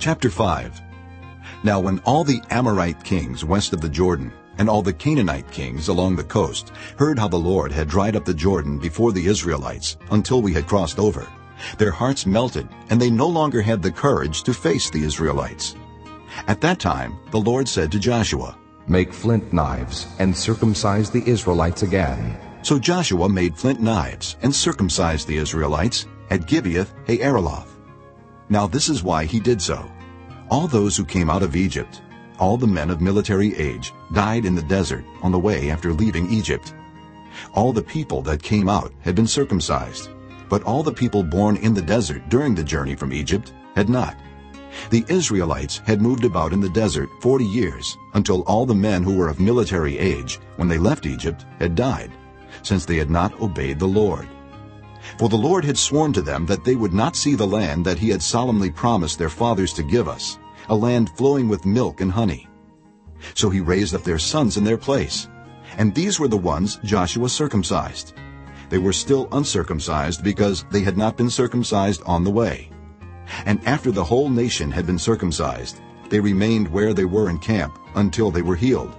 Chapter 5 Now when all the Amorite kings west of the Jordan and all the Canaanite kings along the coast heard how the Lord had dried up the Jordan before the Israelites until we had crossed over, their hearts melted and they no longer had the courage to face the Israelites. At that time the Lord said to Joshua, Make flint knives and circumcise the Israelites again. So Joshua made flint knives and circumcised the Israelites at Gibeath Haaraloth. Now this is why he did so. All those who came out of Egypt, all the men of military age, died in the desert on the way after leaving Egypt. All the people that came out had been circumcised, but all the people born in the desert during the journey from Egypt had not. The Israelites had moved about in the desert forty years until all the men who were of military age when they left Egypt had died, since they had not obeyed the Lord. For the Lord had sworn to them that they would not see the land that he had solemnly promised their fathers to give us, a land flowing with milk and honey. So he raised up their sons in their place, and these were the ones Joshua circumcised. They were still uncircumcised because they had not been circumcised on the way. And after the whole nation had been circumcised, they remained where they were in camp until they were healed.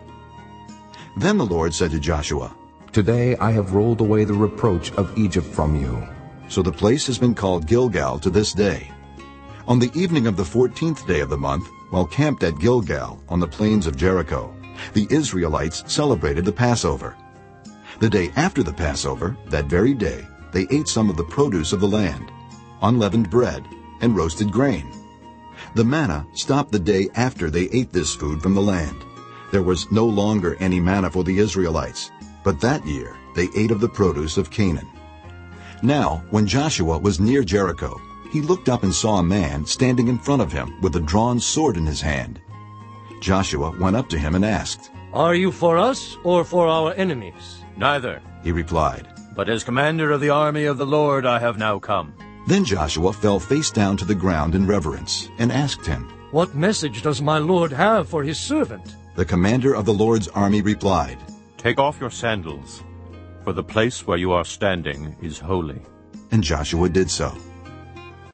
Then the Lord said to Joshua, Today I have rolled away the reproach of Egypt from you. So the place has been called Gilgal to this day. On the evening of the fourteenth day of the month, while camped at Gilgal on the plains of Jericho, the Israelites celebrated the Passover. The day after the Passover, that very day, they ate some of the produce of the land, unleavened bread, and roasted grain. The manna stopped the day after they ate this food from the land. There was no longer any manna for the Israelites, but that year they ate of the produce of Canaan. Now, when Joshua was near Jericho, he looked up and saw a man standing in front of him with a drawn sword in his hand. Joshua went up to him and asked, Are you for us or for our enemies? Neither. He replied, But as commander of the army of the Lord I have now come. Then Joshua fell face down to the ground in reverence and asked him, What message does my Lord have for his servant? The commander of the Lord's army replied, Take off your sandals, for the place where you are standing is holy. And Joshua did so.